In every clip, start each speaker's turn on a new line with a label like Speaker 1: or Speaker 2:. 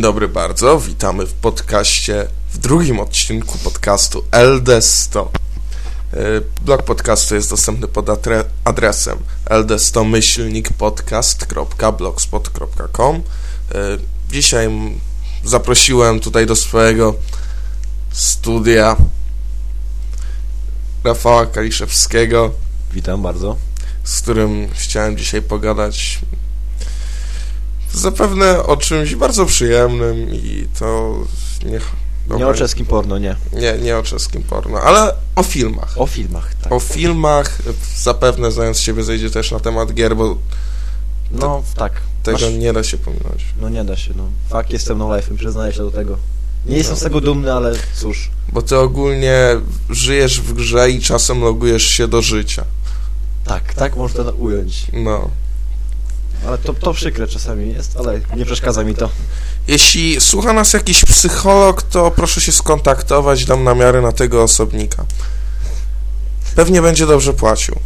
Speaker 1: Dzień dobry bardzo, witamy w podcaście, w drugim odcinku podcastu LD100. E, blog podcastu jest dostępny pod adresem ld100myślnikpodcast.blogspot.com e, Dzisiaj zaprosiłem tutaj do swojego studia Rafała Kaliszewskiego.
Speaker 2: Witam bardzo.
Speaker 1: Z którym chciałem dzisiaj pogadać zapewne o czymś bardzo przyjemnym i to
Speaker 2: nie... Dobra, nie o czeskim porno, nie.
Speaker 1: Nie, nie o czeskim porno, ale o filmach.
Speaker 2: O filmach, tak.
Speaker 1: O filmach, zapewne zając siebie zejdzie też na temat gier, bo
Speaker 2: no, tak.
Speaker 1: Tego Masz... nie da się pominąć.
Speaker 2: No nie da się, no. Fakt, jestem no life'em, przyznaję się do tego. Nie jestem z tego dumny, ale cóż.
Speaker 1: Bo ty ogólnie żyjesz w grze i czasem logujesz się do życia.
Speaker 2: Tak, tak można to ująć.
Speaker 1: No.
Speaker 2: Ale to, to przykre czasami jest, ale nie przeszkadza mi to.
Speaker 1: Jeśli słucha nas jakiś psycholog, to proszę się skontaktować, dam namiary na tego osobnika. Pewnie będzie dobrze płacił.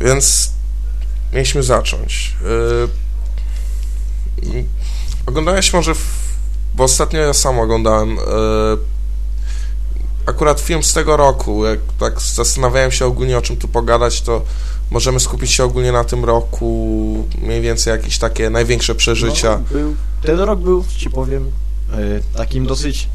Speaker 1: Więc mieliśmy zacząć. Yy, oglądałeś może, w, bo ostatnio ja sam oglądałem yy, akurat film z tego roku, jak tak zastanawiałem się ogólnie o czym tu pogadać, to możemy skupić się ogólnie na tym roku, mniej więcej jakieś takie największe przeżycia.
Speaker 2: No, był, ten rok był, ci powiem, yy, takim dosyć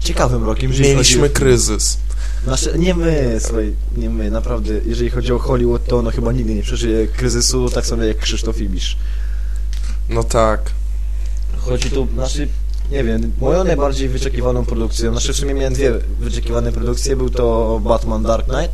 Speaker 2: ciekawym rokiem.
Speaker 1: Mieliśmy kryzys.
Speaker 2: Nasze, nie my, słuchaj, nie my, naprawdę, jeżeli chodzi o Hollywood, to ono chyba nigdy nie przeżyje kryzysu, tak samo jak Krzysztof Ibisz.
Speaker 1: No tak.
Speaker 2: Chodzi tu, znaczy, nie wiem, moją najbardziej wyczekiwaną produkcją, znaczy w sumie miałem dwie wyczekiwane produkcje, był to Batman Dark Knight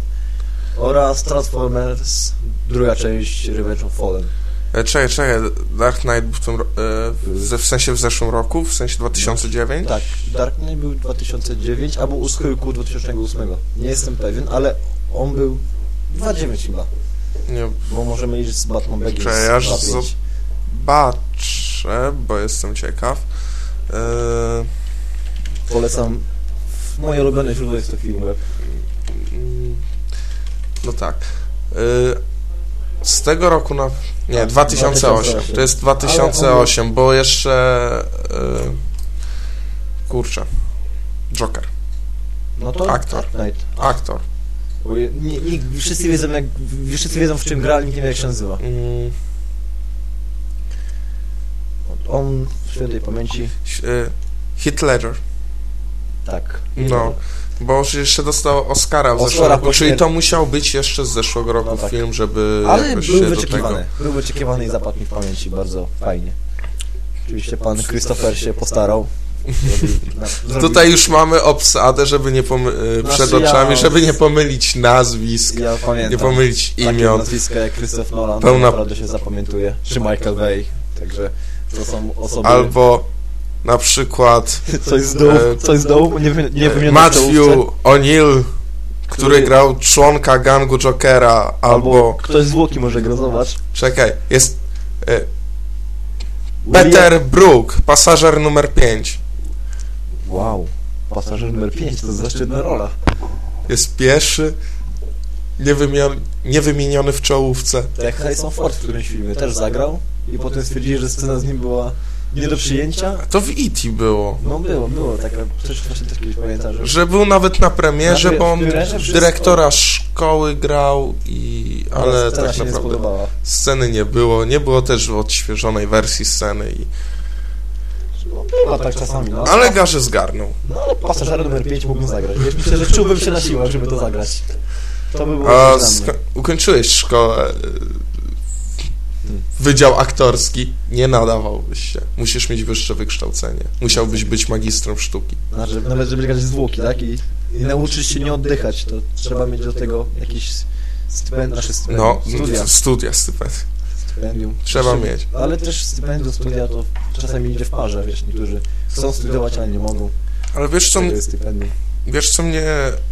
Speaker 2: oraz Transformers, druga część Revenge of Fallen.
Speaker 1: E, czekaj, czekaj, Dark Knight był w, tym, e, w sensie w zeszłym roku, w sensie 2009?
Speaker 2: Tak, Dark Knight był 2009, albo u schyłku 2008. Nie jestem pewien, ale on był 2009 chyba. Nie. Bo możemy iść z Batman Begins.
Speaker 1: Czekaj, ja zobaczę, bo jestem ciekaw. E...
Speaker 2: Polecam. Moje ulubione źródło jest to film web.
Speaker 1: No tak. E... Z tego roku na... Nie, tak, 2008. 2008. To jest 2008, bo jeszcze... E... Kurczę. Joker.
Speaker 2: No to
Speaker 1: aktor.
Speaker 2: Knight.
Speaker 1: Aktor.
Speaker 2: Nie, nie, wszyscy wiedzą, jak, wszyscy wiedzą w czym gra, ale nikt nie wie jak się nazywa. Mm. On w świętej pamięci.
Speaker 1: Hitler.
Speaker 2: Tak.
Speaker 1: No. Bo jeszcze dostał Oscara w zeszłym roku, czyli to musiał być jeszcze z zeszłego roku no tak. film, żeby
Speaker 2: Ale jakoś był się wyczekiwany. Do tego... Był wyczekiwany i zapadł mi w pamięci bardzo fajnie. Oczywiście pan Christopher się postarał.
Speaker 1: Zrobił, Tutaj już mamy obsadę, żeby nie e, znaczy przed oczami, ja, żeby nie pomylić nazwisk,
Speaker 2: ja pamiętam,
Speaker 1: nie pomylić imion.
Speaker 2: nazwiska jak Christopher Nolan, Pełna... naprawdę się zapamiętuje, czy Michael Bay, także to są osoby...
Speaker 1: Albo na przykład...
Speaker 2: Coś z dołu, e, coś z dołu nie, nie
Speaker 1: e, Matthew O'Neill, który, który grał członka gangu Jokera, albo... albo
Speaker 2: ktoś z Łoki może grać, zobacz.
Speaker 1: Czekaj, jest... E, Peter Brook, pasażer numer 5.
Speaker 2: Wow, pasażer numer 5 to zaszczytna rola.
Speaker 1: Jest pierwszy, niewymieniony, niewymieniony w czołówce.
Speaker 2: Tak, Harrison Ford w którymś filmie też zagrał i potem stwierdzili, że scena z nim była nie do przyjęcia.
Speaker 1: To w E.T. było.
Speaker 2: No było, było, taka, coś właśnie też kiedyś pamiętam, że...
Speaker 1: Że był nawet na premierze, na bo on dyrektora szkoły grał i... ale tak naprawdę... Nie spodobała. Sceny nie było, nie było też odświeżonej wersji sceny i...
Speaker 2: No tak czasami, no.
Speaker 1: Ale Garze zgarnął.
Speaker 2: No ale pasażer numer 5 mógłbym zagrać. Wiesz, myślę, że czułbym się na siłach, żeby to zagrać. To by było A
Speaker 1: ukończyłeś szkołę wydział aktorski, nie nadawałbyś się. Musisz mieć wyższe wykształcenie. Musiałbyś być magistrem sztuki.
Speaker 2: Znaczy, nawet żeby grać zwłoki, tak? I, I nauczyć się nie oddychać, to trzeba mieć do tego jakiś stypendium, nasze stypendium.
Speaker 1: No, studia, studia stypendium.
Speaker 2: Stypendium.
Speaker 1: Trzeba mieć.
Speaker 2: Ale też stypendium, studia to czasami idzie w parze, wiesz, niektórzy chcą studiować, ale nie mogą.
Speaker 1: Ale wiesz co, wiesz co mnie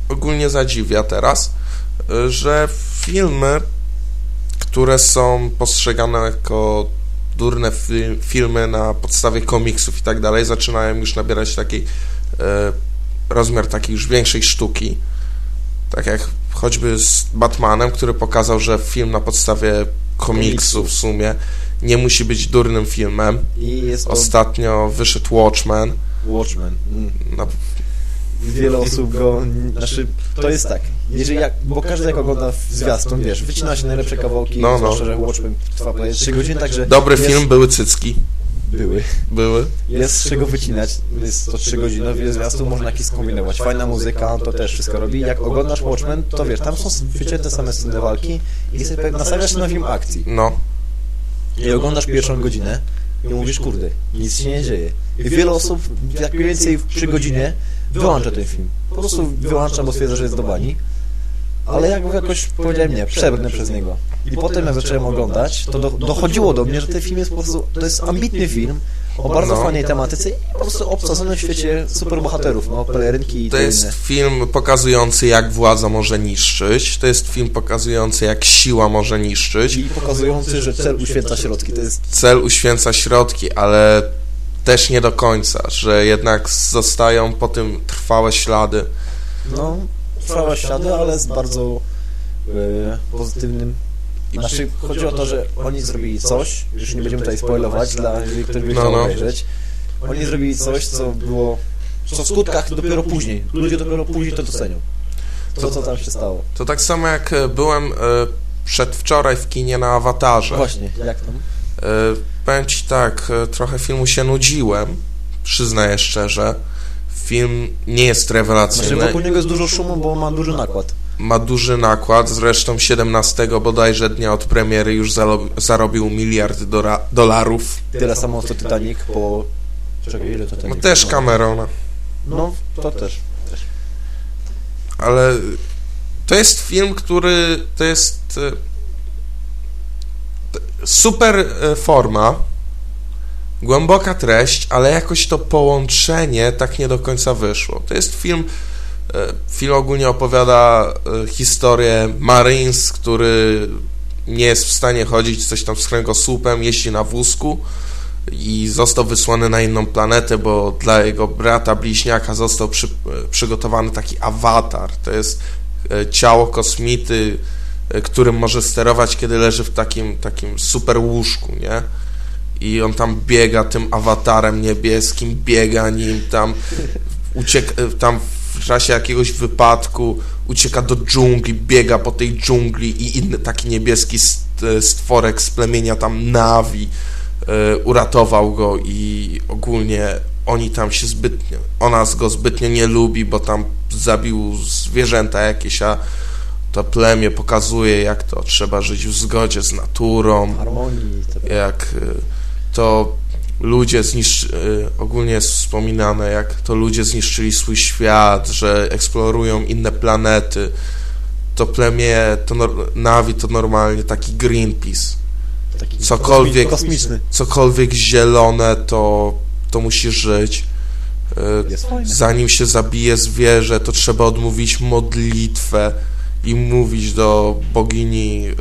Speaker 1: ogólnie zadziwia teraz? Że filmy które są postrzegane jako durne filmy na podstawie komiksów i tak dalej, zaczynają już nabierać taki e, rozmiar takiej już większej sztuki. Tak jak choćby z Batmanem, który pokazał, że film na podstawie komiksu w sumie nie musi być durnym filmem.
Speaker 2: To
Speaker 1: Ostatnio wyszedł Watchmen.
Speaker 2: Watchmen. Mm.
Speaker 1: No,
Speaker 2: Wiele osób go... Znaczy, to jest tak. Jeżeli jak, bo każdy jak ogląda w zwiastun, wiesz, wycina się najlepsze kawałki,
Speaker 1: No, no.
Speaker 2: zwłaszcza, że Watchmen trwa prawie 3 godziny, także...
Speaker 1: dobry
Speaker 2: jest,
Speaker 1: film, były cycki.
Speaker 2: Były.
Speaker 1: Były.
Speaker 2: Jest z czego wycinać, jest to 3 godziny, wiele zwiastun można jakiś skombinować. Fajna muzyka, to też wszystko robi. Jak oglądasz Watchmen, to wiesz, tam są wycięte same sceny walki i sobie nastawiasz się na film akcji.
Speaker 1: No,
Speaker 2: I oglądasz pierwszą godzinę i mówisz, kurde, nic się nie dzieje. I wiele osób, jak mniej więcej przy godzinie, wyłącza ten film. Po prostu wyłącza, bo stwierdza, że jest do bani. Ale jak jakoś powiedziałem, nie, przebrnę przez niego. I potem jak zacząłem oglądać, to do, dochodziło do mnie, że ten film jest po prostu, to jest ambitny film o bardzo
Speaker 1: No.
Speaker 2: fajnej tematyce i po prostu obsadzonym w świecie superbohaterów, no, pelerynki i
Speaker 1: to jest
Speaker 2: inne.
Speaker 1: film pokazujący, jak władza może niszczyć. To jest film pokazujący, jak siła może niszczyć.
Speaker 2: I pokazujący, że cel uświęca środki. To jest
Speaker 1: Cel uświęca środki, ale też nie do końca, że jednak zostają po tym trwałe ślady.
Speaker 2: No, trwałe ślady, ale z bardzo e, pozytywnym. Znaczy, chodzi o to, że oni zrobili coś, już nie będziemy tutaj spoilować, dla jeżeli ktoś by
Speaker 1: No,
Speaker 2: chciał
Speaker 1: no.
Speaker 2: obejrzeć. Oni zrobili coś, co było, co w skutkach dopiero później. Ludzie dopiero później to docenią. To, co tam się stało.
Speaker 1: To tak samo jak byłem e, przedwczoraj w kinie na Awatarze.
Speaker 2: Właśnie, jak tam?
Speaker 1: E, Powiem ci tak, e, trochę filmu się nudziłem, przyznaję szczerze. Film nie jest
Speaker 2: Znaczy,
Speaker 1: rewelacyjny,
Speaker 2: wokół niego jest dużo szumu, bo ma duży nakład.
Speaker 1: ma duży nakład, zresztą 17 bodajże dnia od premiery już zarobił miliard dolarów.
Speaker 2: Tyle samo co Titanic po... Czekaj, ile to
Speaker 1: No
Speaker 2: Titanic?
Speaker 1: też Camerona,
Speaker 2: No, to też. też.
Speaker 1: ale to jest film, który to jest e, super e, forma, głęboka treść, ale jakoś to połączenie tak nie do końca wyszło. To jest film, e, film ogólnie opowiada e, historię Marines, który nie jest w stanie chodzić, coś tam z kręgosłupem, jeździ na wózku i został wysłany na inną planetę, bo dla jego brata bliźniaka został przy, przygotowany taki awatar. To jest ciało kosmity, którym może sterować, kiedy leży w takim, takim super łóżku, nie? I on tam biega tym awatarem niebieskim, biega nim tam, ucieka, e, tam w czasie jakiegoś wypadku ucieka do dżungli, biega po tej dżungli i inny taki niebieski st- stworek z plemienia tam Navi e, uratował go i ogólnie oni tam się zbytnio, ona go zbytnio nie lubi, bo tam zabił zwierzęta jakieś, a to plemię pokazuje, jak to trzeba żyć w zgodzie z naturą,
Speaker 2: Harmonii.
Speaker 1: Jak y, to ludzie zniszczy, y, ogólnie jest wspominane, jak to ludzie zniszczyli swój świat, że eksplorują inne planety. To plemię, to Navi to normalnie taki Greenpeace.
Speaker 2: Taki
Speaker 1: Cokolwiek-
Speaker 2: Kosmiczny.
Speaker 1: Cokolwiek zielone, to, to musi żyć. Y,
Speaker 2: Jest.
Speaker 1: Zanim się zabije zwierzę, to trzeba odmówić modlitwę i mówić do bogini, y,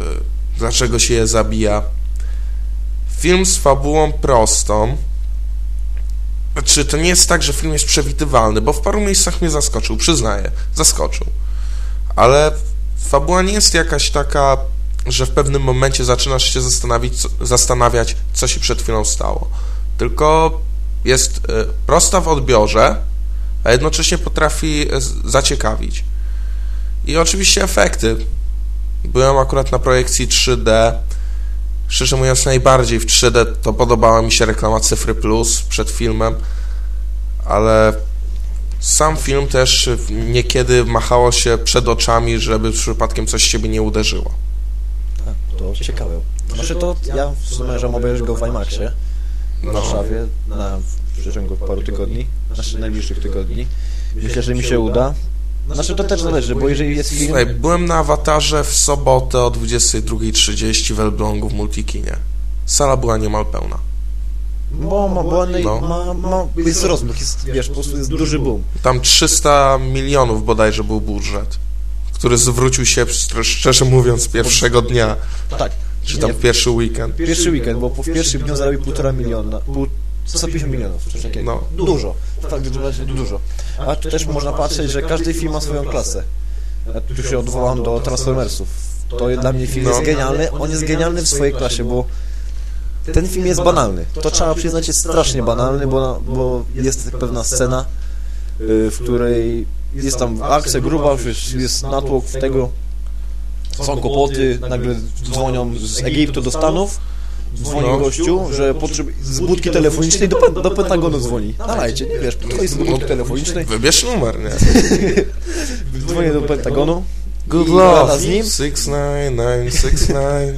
Speaker 1: dlaczego się je zabija. Film z fabułą prostą. Znaczy, to nie jest tak, że film jest przewidywalny, bo w paru miejscach mnie zaskoczył, przyznaję, zaskoczył. Ale fabuła nie jest jakaś taka, że w pewnym momencie zaczynasz się zastanawiać, co, zastanawiać, co się przed chwilą stało. Tylko jest y, prosta w odbiorze, a jednocześnie potrafi z- zaciekawić. I oczywiście efekty. Byłem akurat na projekcji 3D. Szczerze mówiąc, najbardziej w 3D to podobała mi się reklama Cyfry Plus przed filmem, ale sam film też niekiedy machało się przed oczami, żeby przypadkiem coś ciebie nie uderzyło.
Speaker 2: Tak, to ciekawe. Znaczy to ja zamierzam obejrzeć go w IMAXie w
Speaker 1: No.
Speaker 2: Warszawie na, w przeciągu paru tygodni, znaczy najbliższych tygodni. Myślę, że mi się uda. Znaczy to też zależy, bo jeżeli jest film...
Speaker 1: Słuchaj, byłem na awatarze w sobotę o 22.30 w Elblągu w Multikinie. Sala była niemal pełna.
Speaker 2: Bo, ma, bo on
Speaker 1: No.
Speaker 2: ma, ma, jest rozmach, jest, wiesz, po prostu jest duży boom.
Speaker 1: Tam 300 milionów bodajże był budżet, który zwrócił się, szcz- szczerze mówiąc, pierwszego dnia,
Speaker 2: Tak.
Speaker 1: czy
Speaker 2: Nie,
Speaker 1: tam pierwszy weekend.
Speaker 2: Pierwszy weekend, bo po w pierwszym dniu zarobił półtora miliona, pół, 150 milionów, coś takiego.
Speaker 1: No.
Speaker 2: Dużo, tak dużo. A tu też można patrzeć, że każdy film ma swoją klasę. Ja tu się odwołam do Transformersów. To dla mnie film
Speaker 1: No.
Speaker 2: jest genialny, on jest genialny w swojej klasie, bo ten film jest banalny. To trzeba przyznać, jest strasznie banalny, bo, bo jest pewna scena, y, w której jest tam akcja gruba, jest natłok tego, są kłopoty, nagle dzwonią z Egiptu do Stanów, dzwoni
Speaker 1: No.
Speaker 2: gościu, że potrzeb... z budki telefonicznej do, do Pentagonu dzwoni. Dawajcie, nie wiesz, to jest z budki telefonicznej,
Speaker 1: Wybierz numer, nie?
Speaker 2: dzwonię do Pentagonu,
Speaker 1: Good luck.
Speaker 2: gada z nim.
Speaker 1: 69969.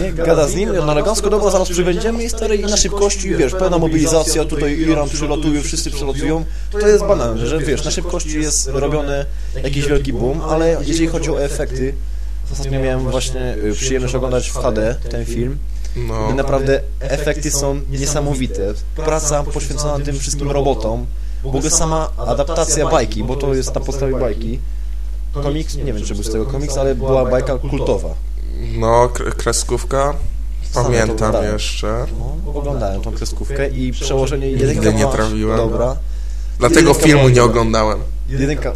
Speaker 2: nie, gada z nim, na elegancko, dobra, zaraz przybędziemy i stary, i na szybkości, i wiesz, pełna mobilizacja, tutaj Iran przylatuje, wszyscy przylatują, to jest banalne, że wiesz, na szybkości jest robiony jakiś wielki boom, ale jeżeli chodzi o efekty, ostatnio miałem właśnie y, przyjemność oglądać w HD ten film,
Speaker 1: No.
Speaker 2: I naprawdę efekty są niesamowite. Praca poświęcona tym wszystkim robotom, w ogóle sama adaptacja bajki, bo to jest na podstawie bajki. Komiks, nie wiem czy był z tego komiks, ale była bajka kultowa.
Speaker 1: No, kre- kreskówka. Pamiętam jeszcze.
Speaker 2: No, oglądałem tą kreskówkę i przełożenie jedynka
Speaker 1: Nigdy nie trafiłem.
Speaker 2: Dobra.
Speaker 1: Dlatego
Speaker 2: Jedynka
Speaker 1: filmu nie oglądałem.
Speaker 2: Jedynka...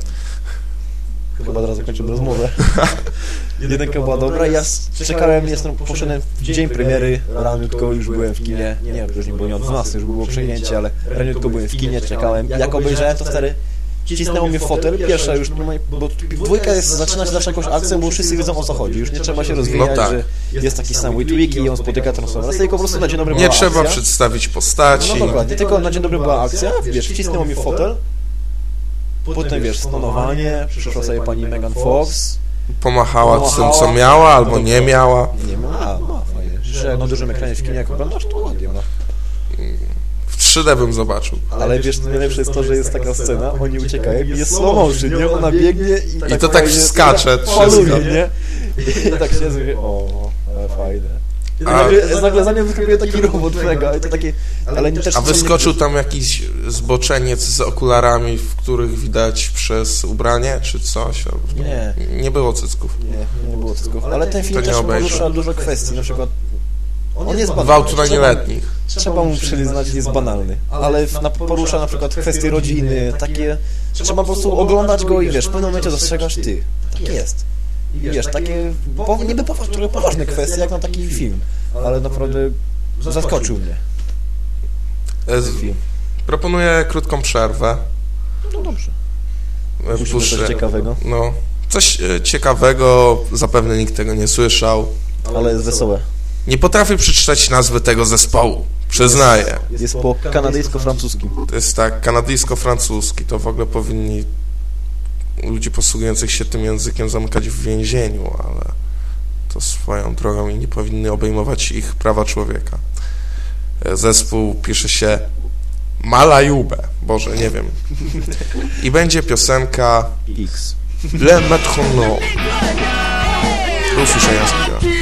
Speaker 2: Chyba teraz zakończymy rozmowę. Jedynka była dobra, ja czekałem, jestem, poszedłem w dzień premiery, raniutko już byłem w kinie, nie wiem, już nie było nie o 12, już było przejęcie, ale raniutko byłem w kinie, czekałem, jak obejrzałem to stary, cisnęło mnie w fotel, pierwsza już, bo dwójka jest, zaczyna się zawsze jakąś akcją, bo wszyscy wiedzą o co chodzi, już nie trzeba się rozwijać,
Speaker 1: No tak.
Speaker 2: że jest taki sam Witwick i on spotyka Transformers, tylko po prostu na dzień dobry
Speaker 1: Nie trzeba
Speaker 2: akcja.
Speaker 1: przedstawić postaci.
Speaker 2: No dokładnie, tylko na dzień dobry była akcja, wiesz, wcisnęło mi w fotel, potem wiesz, stonowanie, przyszła sobie pani Megan Fox,
Speaker 1: Pomachała tym, co
Speaker 2: Pomachała.
Speaker 1: miała albo nie miała.
Speaker 2: nie ma, a, ma fajnie, że na dużym ekranie w kinie jak oglądasz, to ładnie ma.
Speaker 1: W 3D bym zobaczył.
Speaker 2: Ale wiesz, co najlepsze jest to, że jest taka scena, oni uciekają i jest slow motion, nie? Ona biegnie i tak,
Speaker 1: I to tak
Speaker 2: fajnie
Speaker 1: skacze wszystko.
Speaker 2: nie? I tak się mówię, o, ale fajne. I
Speaker 1: A-
Speaker 2: nagle, nagle za nią wyskakuje taki robot mega i to takie, ale nie też
Speaker 1: A wyskoczył tam jakiś zboczeniec z okularami, w których widać przez ubranie, czy coś?
Speaker 2: Nie.
Speaker 1: Nie było cycków.
Speaker 2: Nie, nie było cycków. Ale ten film też porusza dużo kwestii, na przykład on jest banalny.
Speaker 1: Gwałtu na
Speaker 2: Trzeba-
Speaker 1: nieletnich.
Speaker 2: Trzeba mu przyznać, jest banalny. Ale na, porusza na przykład kwestie rodziny, takie... Trzeba po prostu oglądać go i wiesz, w pewnym momencie dostrzegasz ty. Tak jest. I wiesz, takie po, niby trochę poważne kwestie, jak na taki film. Ale naprawdę zaskoczył mnie
Speaker 1: E, z-. Proponuję krótką przerwę.
Speaker 2: No dobrze.
Speaker 1: E,
Speaker 2: Musimy coś
Speaker 1: puszczę-
Speaker 2: ciekawego,
Speaker 1: No, coś e, ciekawego, zapewne nikt tego nie słyszał.
Speaker 2: ale jest wesołe.
Speaker 1: Nie potrafię przeczytać nazwy tego zespołu, przyznaję.
Speaker 2: Jest po kanadyjsko-francuskim.
Speaker 1: To jest tak kanadyjsko-francuski, to w ogóle powinni ludzie posługujących się tym językiem zamykać w więzieniu, ale to swoją drogą i nie powinny obejmować ich prawa człowieka. E, Zespół pisze się Malajube, Boże, nie wiem. I będzie piosenka
Speaker 2: X.
Speaker 1: Le Metronome. Do usłyszenia za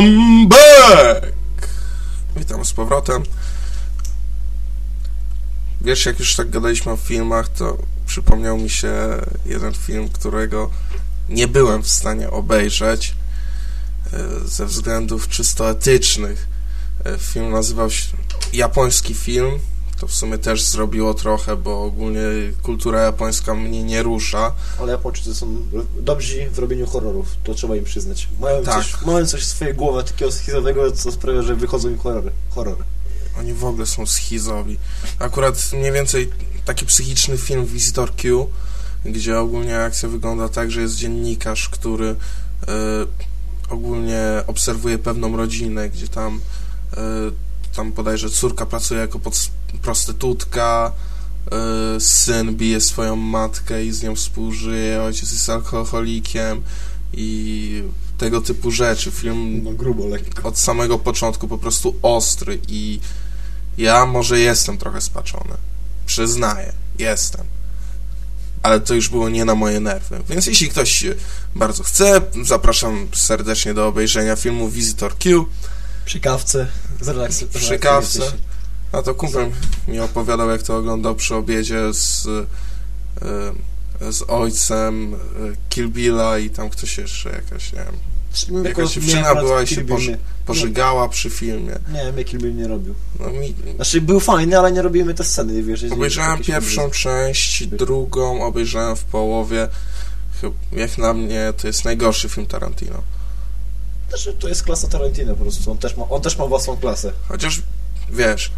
Speaker 1: Welcome back! Witam z powrotem. Wiesz, jak już tak gadaliśmy o filmach, to przypomniał mi się jeden film, którego nie byłem w stanie obejrzeć e, ze względów czysto etycznych. E, Film nazywał się Japoński film. To w sumie też zrobiło trochę, bo ogólnie kultura japońska mnie nie rusza.
Speaker 2: Ale Japończycy są dobrzy w robieniu horrorów, to trzeba im przyznać. Mają,
Speaker 1: Tak.
Speaker 2: coś, mają coś w swojej głowie takiego schizowego, co sprawia, że wychodzą im horrory. horrory.
Speaker 1: Oni w ogóle są schizowi. Akurat mniej więcej taki psychiczny film Visitor Q, gdzie ogólnie akcja wygląda tak, że jest dziennikarz, który e, ogólnie obserwuje pewną rodzinę, gdzie tam e, tam bodajże córka pracuje jako pod, prostytutka, e, syn bije swoją matkę i z nią współżyje, ojciec jest alkoholikiem i tego typu rzeczy. Film
Speaker 2: No grubo, lekko.
Speaker 1: od samego początku po prostu ostry i ja może jestem trochę spaczony. Przyznaję, jestem. Ale to już było nie na moje nerwy. Więc jeśli ktoś bardzo chce, zapraszam serdecznie do obejrzenia filmu Visitor Q.
Speaker 2: Przy kawce. Zrelaks-
Speaker 1: Przy kawce. A to kumpel mi opowiadał, jak to oglądał przy obiedzie z, e, z ojcem e, Kill Billa i tam ktoś jeszcze jakaś, nie wiem, jakaś dziewczyna była i się poży- pożygała przy filmie.
Speaker 2: Nie, mnie Kill Bill nie robił.
Speaker 1: No mi,
Speaker 2: Znaczy był fajny, ale nie robimy te sceny, wiesz.
Speaker 1: Obejrzałem pierwszą
Speaker 2: obrazy.
Speaker 1: część, drugą obejrzałem w połowie. Jak na mnie to jest najgorszy film Tarantino.
Speaker 2: Znaczy, to jest klasa Tarantino po prostu, on też ma, on też ma własną klasę.
Speaker 1: Chociaż wiesz,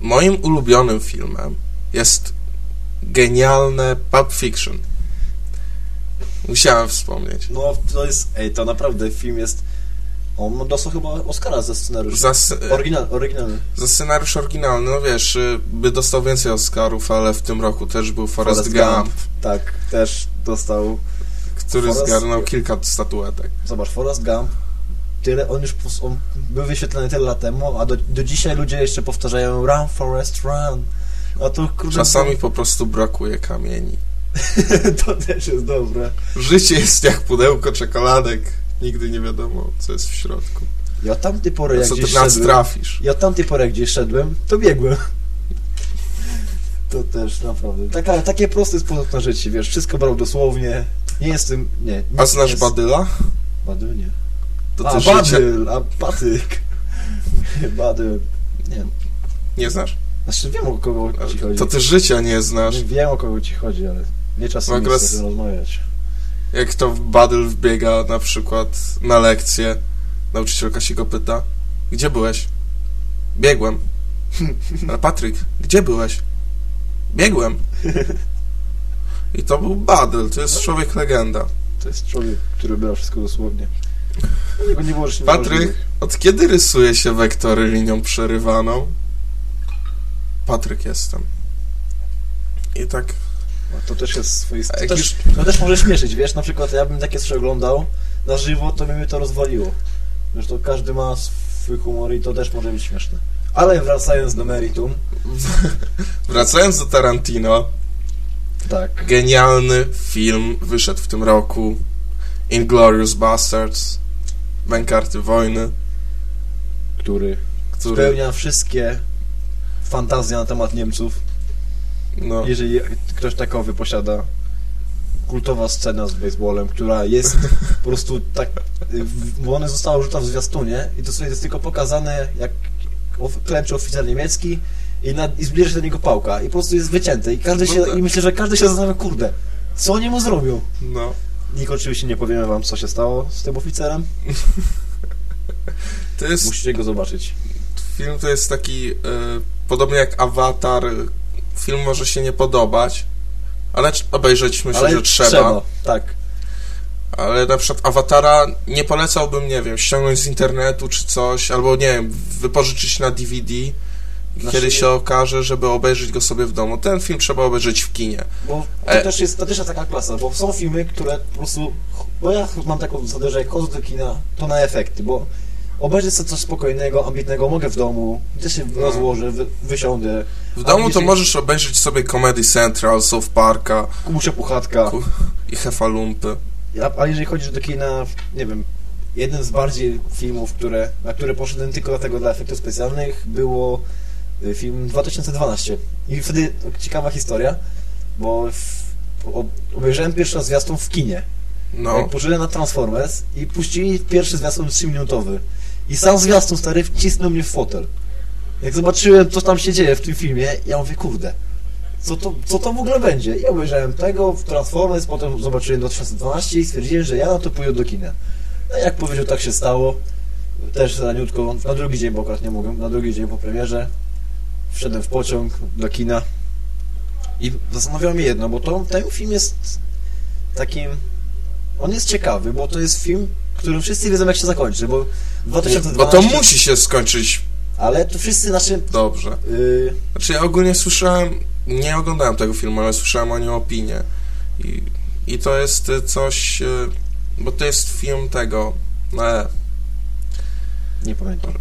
Speaker 1: moim ulubionym filmem jest genialne Pulp Fiction. Musiałem wspomnieć.
Speaker 2: No, to jest, ej, to naprawdę film jest, on dostał chyba Oscara za scenariusz.
Speaker 1: Za,
Speaker 2: Oryginal, oryginalny.
Speaker 1: za scenariusz oryginalny, no wiesz, y, by dostał więcej Oscarów, ale w tym roku też był Forrest,
Speaker 2: Forrest
Speaker 1: Gump,
Speaker 2: Gump. Tak, też dostał,
Speaker 1: który
Speaker 2: Forrest-
Speaker 1: zgarnął kilka statuetek.
Speaker 2: zobacz, Forrest Gump, tyle, on już on był wyświetlony tyle lat temu, a do, do dzisiaj ludzie jeszcze powtarzają Run, Forrest, run. A to kurde...
Speaker 1: Czasami po prostu brakuje kamieni.
Speaker 2: to też jest dobre.
Speaker 1: Życie jest jak pudełko czekoladek. Nigdy nie wiadomo, co jest w środku.
Speaker 2: Ja od tamtej pory, jak
Speaker 1: Co
Speaker 2: gdzieś szedłem,
Speaker 1: trafisz.
Speaker 2: ja od tamtej pory, jak gdzieś szedłem, to biegłem. To też, naprawdę. Taka, takie proste sposób na życie, wiesz, wszystko brał dosłownie. Nie jestem, nie. nie
Speaker 1: A znasz
Speaker 2: jest-
Speaker 1: Badyla?
Speaker 2: Badyl, nie.
Speaker 1: To
Speaker 2: a,
Speaker 1: życie...
Speaker 2: Badyl, a Badyl. Nie,
Speaker 1: Nie znasz?
Speaker 2: znaczy wiem o kogo ci chodzi.
Speaker 1: To ty życia nie znasz.
Speaker 2: Nie wiem o kogo ci chodzi, ale nie czasem
Speaker 1: W ogóle
Speaker 2: jest
Speaker 1: s-
Speaker 2: z tym rozmawiać.
Speaker 1: Jak to Badyl wbiega na przykład na lekcję, nauczycielka się go pyta, gdzie byłeś? Biegłem. Ale Patryk, gdzie byłeś? Biegłem. I to był Badyl, to jest człowiek legenda.
Speaker 2: To jest człowiek, który brał wszystko dosłownie. No,
Speaker 1: Patryk, od kiedy rysuje się wektory linią przerywaną? Patryk jestem. I tak,
Speaker 2: No, To też jest swoiste.
Speaker 1: A
Speaker 2: To też,
Speaker 1: już-
Speaker 2: to też może śmieszyć, wiesz, na przykład ja bym takie coś oglądał na żywo, to by mnie to rozwaliło. Zresztą każdy ma swój humor i to też może być śmieszne. Ale wracając do meritum,
Speaker 1: wracając do Tarantino,
Speaker 2: tak,
Speaker 1: genialny film wyszedł w tym roku. Inglorious Bastards, Bękarty Wojny,
Speaker 2: który
Speaker 1: który,
Speaker 2: spełnia wszystkie fantazje na temat Niemców.
Speaker 1: no,
Speaker 2: Jeżeli ktoś takowy posiada kultowa scena z baseballem, która jest po prostu tak, bo one zostały użyta w zwiastunie i to sobie jest tylko pokazane, jak klęczy oficer niemiecki i, na, i zbliża się do niego pałka i po prostu jest wycięte i każdy się,
Speaker 1: No tak.
Speaker 2: i myślę, że każdy się zastanawia, kurde, co oni mu zrobią?
Speaker 1: no,
Speaker 2: Nikt oczywiście nie powiemy wam, co się stało z tym oficerem,
Speaker 1: to jest,
Speaker 2: musicie go zobaczyć.
Speaker 1: film to jest taki, e, podobnie jak Avatar, film może się nie podobać, ale obejrzeć myślę,
Speaker 2: Ale
Speaker 1: że trzeba.
Speaker 2: tak.
Speaker 1: Ale na przykład Awatara nie polecałbym, nie wiem, ściągnąć z internetu czy coś, albo nie wiem, wypożyczyć na DVD, kiedy się okaże, żeby obejrzeć go sobie w domu. Ten film trzeba obejrzeć w kinie.
Speaker 2: Bo to,
Speaker 1: E.
Speaker 2: też jest, to też jest taka klasa, bo są filmy, które po prostu, bo ja mam taką zasadę, że jak chodzę do kina, to na efekty, bo obejrzeć sobie coś spokojnego, ambitnego mogę w domu, gdzie się
Speaker 1: No.
Speaker 2: rozłożę, wy, wysiądę,
Speaker 1: W domu to
Speaker 2: jeżeli-
Speaker 1: możesz obejrzeć sobie Comedy Central, South Parka
Speaker 2: Kubusia Puchatka,
Speaker 1: Ku- i Hefalumpy.
Speaker 2: a, a jeżeli chodzisz do kina, nie wiem, jeden z bardziej filmów, które, na które poszedłem tylko dlatego dla efektów specjalnych, było film 2012. I wtedy ciekawa historia, bo w, o, obejrzałem pierwszy raz zwiastun w kinie.
Speaker 1: No,
Speaker 2: Jak poszedłem na Transformers i puścili pierwszy zwiastun 3-minutowy. I sam zwiastun stary wcisnął mnie w fotel. Jak zobaczyłem, co tam się dzieje w tym filmie, ja mówię, kurde, co to, co to w ogóle będzie? I obejrzałem tego w Transformers, potem zobaczyłem 2012 i stwierdziłem, że ja na to pójdę do kina. No jak powiedział, tak się stało. Też raniutko, na drugi dzień, bo akurat nie mogłem, na drugi dzień po premierze wszedłem w pociąg do kina i zastanawiało mnie jedno, bo to, ten film jest takim... On jest ciekawy, bo to jest film, którym wszyscy wiedzą, jak się zakończy, bo 2012...
Speaker 1: bo to musi się skończyć
Speaker 2: Ale to wszyscy nasze...
Speaker 1: dobrze.
Speaker 2: Yy,
Speaker 1: Znaczy ja ogólnie słyszałem, nie oglądałem tego filmu, ale słyszałem o nim opinię. I, i to jest y, coś, y, bo to jest film tego, e,
Speaker 2: nie pamiętam.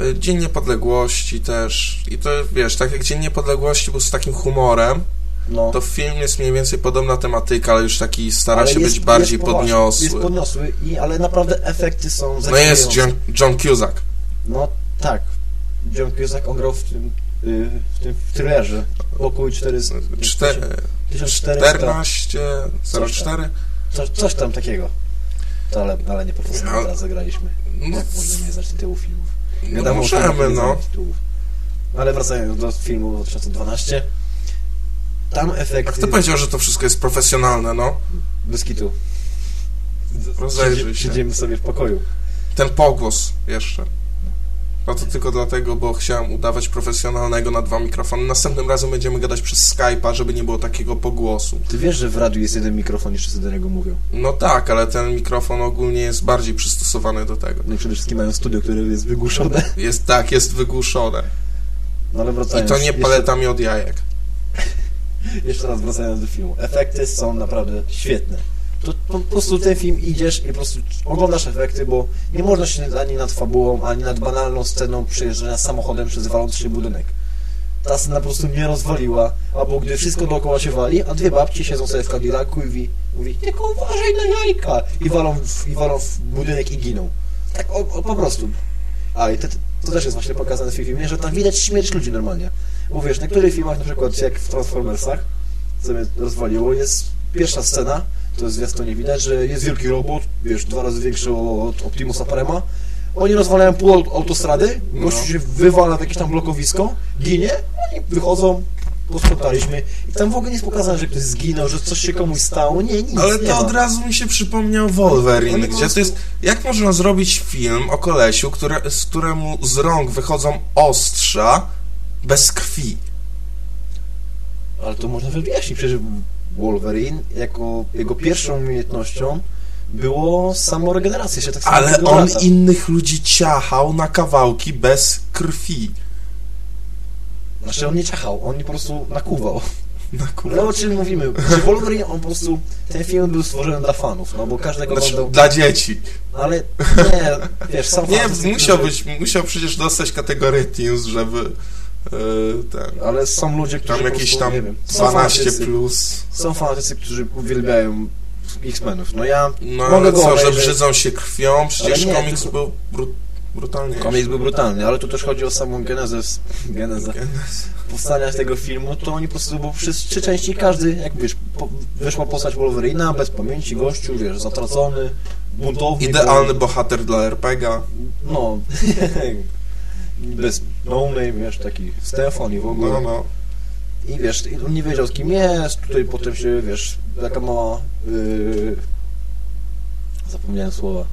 Speaker 1: Y, Dzień Niepodległości też. I to wiesz, tak jak Dzień Niepodległości był z takim humorem,
Speaker 2: No.
Speaker 1: to film jest mniej więcej podobna tematyka, ale już taki stara
Speaker 2: Ale
Speaker 1: się
Speaker 2: jest-
Speaker 1: być bardziej
Speaker 2: jest poważny,
Speaker 1: podniosły.
Speaker 2: Jest podniosły, i, ale naprawdę efekty są
Speaker 1: No jest. John, John Cusack.
Speaker 2: No tak. John Cusack, on grał w tym, y, w tym w thrillerze. Pokój 400...
Speaker 1: Czte-
Speaker 2: 1400...
Speaker 1: 14, 04?
Speaker 2: Coś, coś tam takiego. To ale, ale nie profesjonalnie
Speaker 1: No.
Speaker 2: zagraliśmy.
Speaker 1: No,
Speaker 2: Jak można nie znać tytułów filmów?
Speaker 1: No możemy, no.
Speaker 2: Ale wracając do filmu 2012. Tam
Speaker 1: A
Speaker 2: efekty...
Speaker 1: kto powiedział, że to wszystko jest profesjonalne, no?
Speaker 2: Bez kitu.
Speaker 1: Rozejrzyj
Speaker 2: Siedzi-
Speaker 1: się.
Speaker 2: Siedzimy sobie w pokoju.
Speaker 1: Ten pogłos jeszcze. No to tylko dlatego, bo chciałem udawać profesjonalnego na dwa mikrofony. Następnym razem będziemy gadać przez Skype'a, żeby nie było takiego pogłosu.
Speaker 2: Ty wiesz, że w radiu jest jeden mikrofon i wszyscy do niego mówią.
Speaker 1: No tak, ale ten mikrofon ogólnie jest bardziej przystosowany do tego.
Speaker 2: No i przede wszystkim mają studio, które jest wygłuszone.
Speaker 1: Jest tak, jest wygłuszone.
Speaker 2: No ale
Speaker 1: I
Speaker 2: wracając...
Speaker 1: to nie
Speaker 2: jeszcze-
Speaker 1: paletami od jajek.
Speaker 2: Jeszcze raz wracając do filmu. Efekty są naprawdę świetne. To po prostu ten film idziesz i po prostu oglądasz efekty, bo nie można się ani nad fabułą, ani nad banalną sceną przejeżdżania samochodem przez walący się budynek. Ta scena po prostu mnie rozwaliła, albo gdy wszystko dookoła się wali, a dwie babci siedzą sobie w Cadillacu i mówi, mówi tylko uważaj na jajka! I walą, w, i walą w budynek i giną. Tak o, o, po prostu. A i to, to też jest właśnie pokazane w tym filmie, że tam widać śmierć ludzi normalnie. Bo wiesz, w niektórych filmach, na przykład jak w Transformersach, co mnie rozwaliło, jest pierwsza scena, to jest zwiastunie widać, że jest wielki robot, wiesz, dwa razy większy od Optimusa Prema. Oni rozwalają pół aut- autostrady, gościu się wywala w jakieś tam blokowisko, ginie, oni wychodzą, posprzątaliśmy. I tam w ogóle nie jest pokazane, że ktoś zginął, że coś się komuś stało, nie, nic
Speaker 1: Ale
Speaker 2: nie
Speaker 1: to od razu mi się przypomniał Wolverine, gdzie to jest... Jak można zrobić film o kolesiu, które, z któremu z rąk wychodzą ostrza bez krwi?
Speaker 2: Ale to można wyjaśnić, przecież Wolverine jako jego pierwszą umiejętnością było samoregeneracja się tak samo
Speaker 1: Ale on
Speaker 2: lata.
Speaker 1: innych ludzi ciachał na kawałki bez krwi.
Speaker 2: Znaczy on nie ciachał, on po prostu nakuwał.
Speaker 1: Na
Speaker 2: Ale
Speaker 1: kurwa.
Speaker 2: o czym mówimy? Wolverine, on po prostu, ten film był stworzony dla fanów, no bo każdego
Speaker 1: Znaczy,
Speaker 2: oglądał,
Speaker 1: dla dzieci.
Speaker 2: ale nie, wiesz, sam
Speaker 1: Nie, musiał być, musiał przecież dostać kategorię teens, żeby ten,
Speaker 2: Ale są ludzie, którzy
Speaker 1: tam jakieś
Speaker 2: prostu,
Speaker 1: tam
Speaker 2: wiem, są
Speaker 1: 12
Speaker 2: fanatycy,
Speaker 1: plus.
Speaker 2: są fanatycy, którzy uwielbiają X-Menów. No ja
Speaker 1: No ale co, że
Speaker 2: obejrzeć.
Speaker 1: brzydzą się krwią? Przecież
Speaker 2: nie,
Speaker 1: komiks
Speaker 2: tylko-
Speaker 1: był bru, brutalnie.
Speaker 2: Komiks był brutalny, ale tu też chodzi o samą genezę, genezę powstania tego filmu, to oni po prostu, bo przez trzy części każdy, jak wiesz, po, wyszła postać Wolverina, bez pamięci, gościu, wiesz, zatracony, buntownik.
Speaker 1: Idealny bohater dla RPGa.
Speaker 2: No, bez no name, wiesz, taki Stefan i w ogóle.
Speaker 1: No, no.
Speaker 2: I wiesz, on nie wiedział z kim jest, tutaj potem się, wiesz, taka mała, yy, zapomniałem słowa,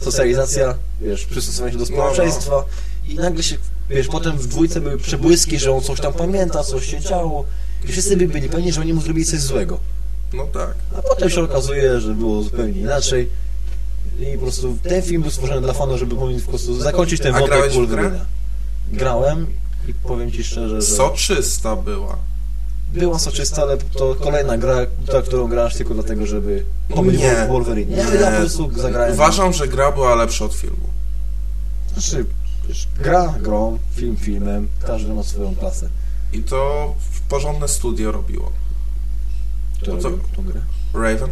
Speaker 2: socjalizacja, wiesz, przystosowanie się do
Speaker 1: No,
Speaker 2: społeczeństwa i nagle się, wiesz, potem w dwójce były przebłyski, że on coś tam pamięta, coś się działo i wszyscy by byli pewni, że oni mu zrobili coś złego.
Speaker 1: No tak.
Speaker 2: A potem się okazuje, że było zupełnie inaczej. I po prostu ten film był stworzony dla fanów, żeby po prostu zakończyć ten wątek? Wolverina. Grałem i powiem Ci szczerze, że
Speaker 1: Soczysta była.
Speaker 2: była soczysta, ale to kolejna gra, ta, którą grasz tylko dlatego, żeby pomylić
Speaker 1: Nie.
Speaker 2: Wolverine. Nie,
Speaker 1: Nie.
Speaker 2: ja po prostu zagrałem.
Speaker 1: Uważam, że gra była lepsza od filmu.
Speaker 2: Znaczy, gra grą, film filmem, każdy ma swoją klasę.
Speaker 1: I to w porządne studio robiło.
Speaker 2: Kto
Speaker 1: to-
Speaker 2: robił tą grę?
Speaker 1: Raven?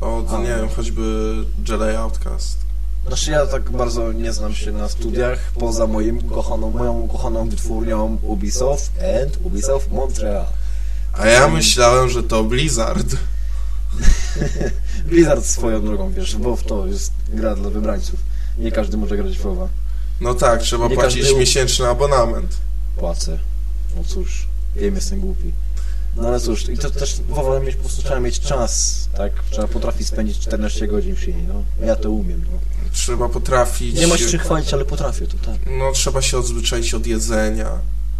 Speaker 1: Od,
Speaker 2: A.
Speaker 1: nie wiem, choćby Jedi Outcast.
Speaker 2: Znaczy ja tak bardzo nie znam się na studiach, poza moim ukochaną, moją ukochaną wytwórnią Ubisoft and Ubisoft Montreal.
Speaker 1: A ja myślałem, że to Blizzard.
Speaker 2: Blizzard swoją drogą, wiesz, WoW to jest gra dla wybrańców. Nie każdy może grać w WoWa.
Speaker 1: No tak, trzeba
Speaker 2: Nie
Speaker 1: płacić
Speaker 2: każdy-
Speaker 1: miesięczny abonament.
Speaker 2: Płacę. No cóż, wiem, jestem głupi. No ale cóż, i to też WoWa mieć, po prostu trzeba mieć czas, tak? Trzeba potrafić spędzić 14 godzin przy niej, no. Ja to umiem, no.
Speaker 1: Trzeba potrafić...
Speaker 2: Nie ma się chwalić, ale potrafię, to tak.
Speaker 1: No, trzeba się odzwyczaić od jedzenia,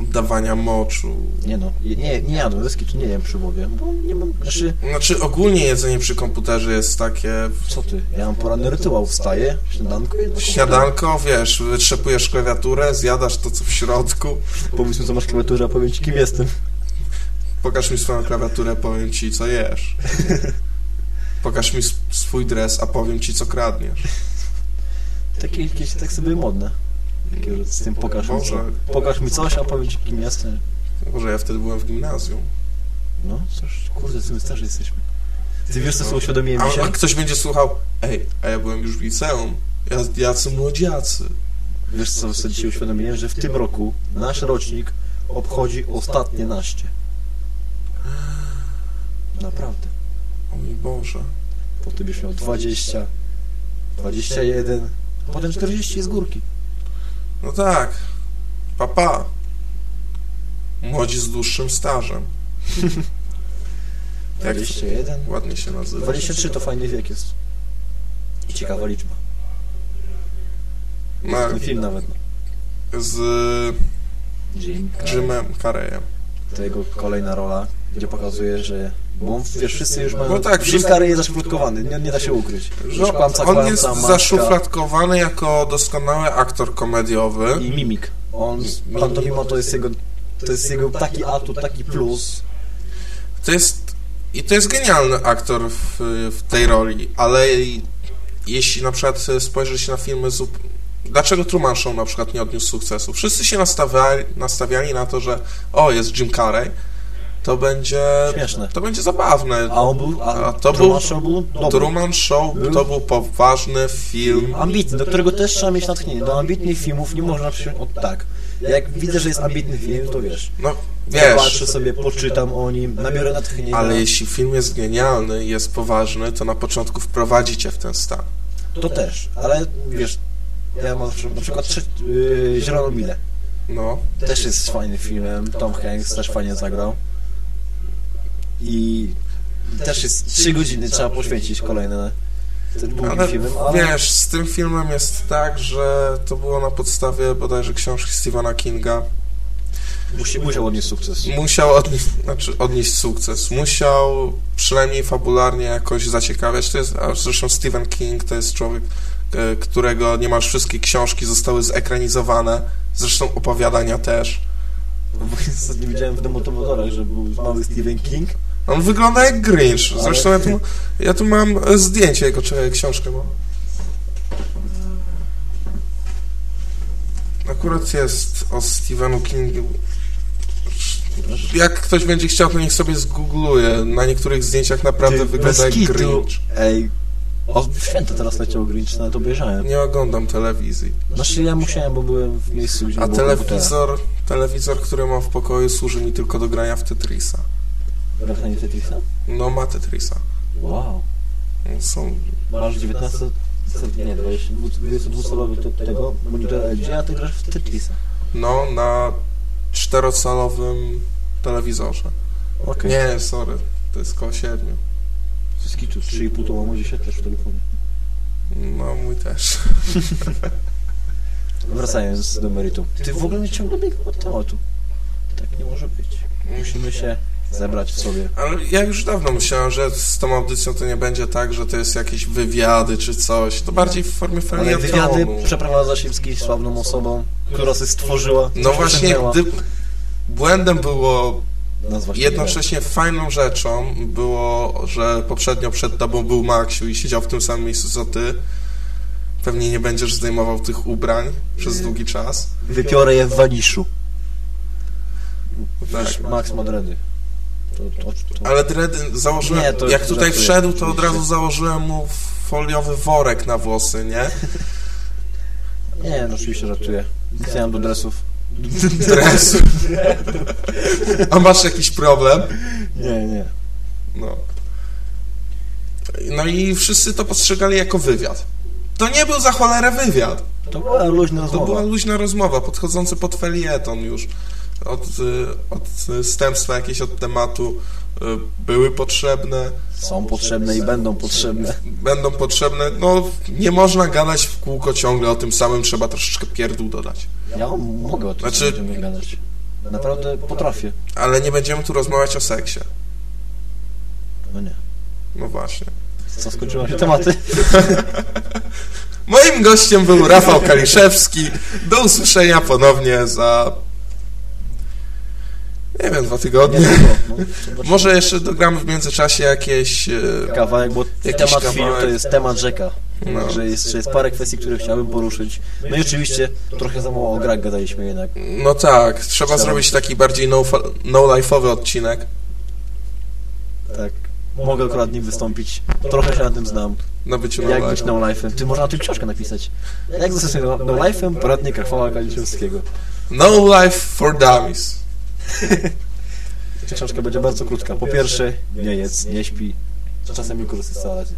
Speaker 1: dawania moczu.
Speaker 2: Nie no, nie, nie jadłem deski, czy nie jem przy WoWie, bo nie mam, znaczy,
Speaker 1: Znaczy, ogólnie jedzenie przy komputerze jest takie...
Speaker 2: co ty, ja mam poranny rytuał, wstaję, śniadanko i...
Speaker 1: Śniadanko, wiesz, wytrzepujesz klawiaturę, zjadasz to, co w środku.
Speaker 2: Powiedz mi, co masz w klawiaturze, a powiem ci, kim jestem.
Speaker 1: Pokaż mi swoją klawiaturę, powiem ci, co jesz. Pokaż mi sw- swój dres, a powiem ci, co kradniesz.
Speaker 2: Takie jakieś tak sobie modne. Takie, że z tym pokaż mi, co,
Speaker 1: Boże.
Speaker 2: pokaż mi coś, a powiem ci, kim jestem.
Speaker 1: Może ja wtedy byłem w gimnazjum.
Speaker 2: No, cóż, kurde, co my starzy jesteśmy. Ty wiesz, co sobie uświadomiłem
Speaker 1: A, a ktoś będzie słuchał, ej, a ja byłem już w liceum. Ja, jacy młodziacy.
Speaker 2: Wiesz, co sobie dzisiaj uświadomiłem? Że w tym roku nasz rocznik obchodzi ostatnie naście. Naprawdę.
Speaker 1: O mój Boże.
Speaker 2: Potem już miał 20, 21, a potem 40 z górki.
Speaker 1: No tak. Papa. Młodzi z dłuższym stażem. Jak to
Speaker 2: 21,
Speaker 1: ładnie się nazywa.
Speaker 2: 23 to fajny wiek jest. I ciekawa liczba.
Speaker 1: No,
Speaker 2: Ten film nawet.
Speaker 1: Z
Speaker 2: Jim,
Speaker 1: Jimem Carreyem.
Speaker 2: to jego kolejna rola, gdzie pokazuje, że bo on, wiesz, wszyscy już mają...
Speaker 1: No tak,
Speaker 2: Jim
Speaker 1: wszyscy-
Speaker 2: Carrey jest zaszufladkowany, nie, nie da się ukryć. Już kłamca,
Speaker 1: on
Speaker 2: kłamca,
Speaker 1: jest
Speaker 2: maska
Speaker 1: zaszufladkowany jako doskonały aktor komediowy.
Speaker 2: I mimik. On, pantomima to jest jego, to jest jego taki atut, taki plus.
Speaker 1: To jest i to jest genialny aktor w, w tej roli, ale jeśli na przykład spojrzy się na filmy zup... Dlaczego Truman Show na przykład nie odniósł sukcesu? Wszyscy się nastawiali, nastawiali na to, że o, jest Jim Carrey, to będzie
Speaker 2: Śmieszne.
Speaker 1: to będzie zabawne.
Speaker 2: A on był, a,
Speaker 1: A to
Speaker 2: Truman
Speaker 1: był-
Speaker 2: Show był dobry.
Speaker 1: Truman Show to był poważny film.
Speaker 2: Ambitny, do którego też trzeba mieć natchnienie. Do ambitnych filmów nie można przyjąć od tak. Jak widzę, że jest ambitny film, to wiesz.
Speaker 1: No
Speaker 2: Wiesz.
Speaker 1: wiesz,
Speaker 2: Zobaczę sobie, poczytam o nim, nabiorę natchnienia.
Speaker 1: ale jeśli film jest genialny i jest poważny, to na początku wprowadzi cię w ten stan.
Speaker 2: To też, ale wiesz, ja mam na przykład trzy, yy, Zieloną Milę.
Speaker 1: No,
Speaker 2: Też jest fajnym filmem, Tom Hanks też fajnie zagrał. I też jest trzy godziny trzeba poświęcić kolejne długim
Speaker 1: ale
Speaker 2: filmem, ale
Speaker 1: wiesz, z tym filmem jest tak, że to było na podstawie bodajże książki Stephena Kinga.
Speaker 2: musi, musiał odnieść sukces.
Speaker 1: Musiał odnieść, znaczy odnieść sukces. Musiał przynajmniej fabularnie jakoś zaciekawiać. To jest, a zresztą Stephen King to jest człowiek, e, którego niemal wszystkie książki zostały zekranizowane. Zresztą opowiadania też.
Speaker 2: Bo ostatnio widziałem w Demotowodorach, że był mały Stephen King.
Speaker 1: On wygląda jak Grinch. Zresztą ja tu, ja tu mam zdjęcie jego, czekaj, książkę mam. Akurat jest o Stephenu Kingu. Jak ktoś będzie chciał, to niech sobie zgoogluje. Na niektórych zdjęciach naprawdę wygląda jak
Speaker 2: kitu.
Speaker 1: Grinch.
Speaker 2: Ej, o, święto teraz leciał Grinch, nawet obejrzałem.
Speaker 1: Nie oglądam telewizji.
Speaker 2: Znaczy ja musiałem, bo byłem w miejscu, gdzie
Speaker 1: A telewizor, telewizor, który mam w pokoju, służy mi tylko do grania w Tetrisa.
Speaker 2: Granie Tetrisa?
Speaker 1: No, ma Tetrisa.
Speaker 2: Wow.
Speaker 1: Są
Speaker 2: Masz 19, nie, 22-calowy tego monitora LG, a ty grasz w Tetrisa.
Speaker 1: No, na czterocalowym telewizorze.
Speaker 2: Okej.
Speaker 1: Nie, sorry, to jest koło 7.
Speaker 2: Z kitu, 3,5 to mam wyświetlacz w telefonie.
Speaker 1: No, mój też.
Speaker 2: Wracając do meritum. Ty w ogóle nie ciągle biegam od tematu. Tak nie może być. Musimy się zebrać w sobie.
Speaker 1: Ale ja już dawno myślałem, że z tą audycją to nie będzie tak, że to jest jakieś wywiady czy coś. To bardziej w formie felietonu.
Speaker 2: wywiady przeprowadza się z kimś sławną osobą, która się stworzyła.
Speaker 1: No właśnie, gdy... błędem było Jednocześnie fajną rzeczą było, że poprzednio przed tobą był Maksiu i siedział w tym samym miejscu co ty. Pewnie nie będziesz zdejmował tych ubrań przez długi czas.
Speaker 2: Wypiorę je w waniszu.
Speaker 1: Tak.
Speaker 2: Max Madredy. To, to, to...
Speaker 1: Ale dready założyłem,
Speaker 2: Nie, to
Speaker 1: jak tutaj wszedł, to od razu założyłem mu foliowy worek na włosy, nie?
Speaker 2: Nie, no oczywiście żartuję. Nie mam do dresów.
Speaker 1: Dres. A masz jakiś problem?
Speaker 2: Nie, nie.
Speaker 1: No. No i wszyscy to postrzegali jako wywiad. To nie był za cholerę wywiad.
Speaker 2: To była luźna
Speaker 1: To
Speaker 2: rozmowa.
Speaker 1: była luźna rozmowa, podchodząca pod felieton już. Od, y, od stępstwa jakieś od tematu y, były potrzebne,
Speaker 2: Są potrzebne i będą potrzebne.
Speaker 1: będą potrzebne. No, nie można gadać w kółko ciągle o tym samym, trzeba troszeczkę pierdół dodać.
Speaker 2: Ja mogę o tym
Speaker 1: Znaczy-
Speaker 2: gadać. Naprawdę potrafię.
Speaker 1: Ale nie będziemy tu rozmawiać o seksie.
Speaker 2: No nie.
Speaker 1: No właśnie.
Speaker 2: Co, skończyły się tematy?
Speaker 1: Moim gościem był Rafał Kaliszewski. Do usłyszenia ponownie za... Nie wiem, dwa tygodnie.
Speaker 2: No, zobaczymy.
Speaker 1: Może jeszcze dogramy w międzyczasie jakieś... e,
Speaker 2: Kawałek, bo
Speaker 1: Jakiś
Speaker 2: temat filmu to jest temat rzeka.
Speaker 1: No.
Speaker 2: Także jest, jeszcze jest parę kwestii, które chciałbym poruszyć. No i oczywiście trochę za mało o grach gadaliśmy jednak.
Speaker 1: No tak, trzeba
Speaker 2: Trzeba.
Speaker 1: zrobić taki bardziej no- no-life'owy odcinek.
Speaker 2: Tak. Mogę akurat nim wystąpić. Trochę się na tym znam.
Speaker 1: Na byciu
Speaker 2: Jak być
Speaker 1: no-life.
Speaker 2: no-life'em. Ty można na tym książkę napisać. Jak zostać no- no-life'em? Poradnik Rafała Kaliszewskiego.
Speaker 1: No life for dummies.
Speaker 2: Książka będzie bardzo krótka. Po pierwsze, nie jedz, nie śpi. Czasem z toalety.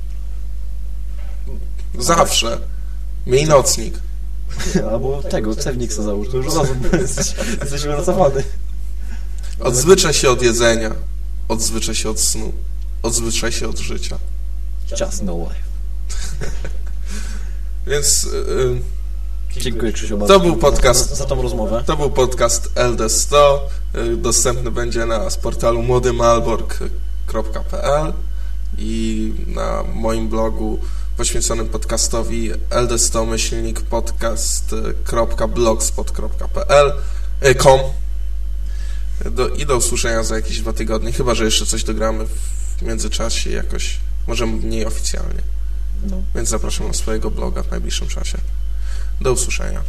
Speaker 1: Zawsze. Miej nocnik.
Speaker 2: Albo tego, cewnik sobie załóż. To już razem jesteś, jesteś wyracowany.
Speaker 1: Odzwyczaj się od jedzenia. Odzwyczaj się od snu. Odzwyczaj się od życia.
Speaker 2: Czas no life.
Speaker 1: Więc y, y,
Speaker 2: Dziękuję Krzysiu bardzo.
Speaker 1: To był podcast.
Speaker 2: Za, za tą rozmowę.
Speaker 1: to był podcast LD100. Y, Dostępny będzie na portalu młodymalbork.pl i na moim blogu poświęconym podcastowi ld100-podcast.blogspot.pl y, com. do, I do usłyszenia za jakieś dwa tygodnie, chyba że jeszcze coś dogramy w międzyczasie jakoś, może mniej oficjalnie.
Speaker 2: No.
Speaker 1: Więc zapraszam na swojego bloga w najbliższym czasie. Do usłyszenia.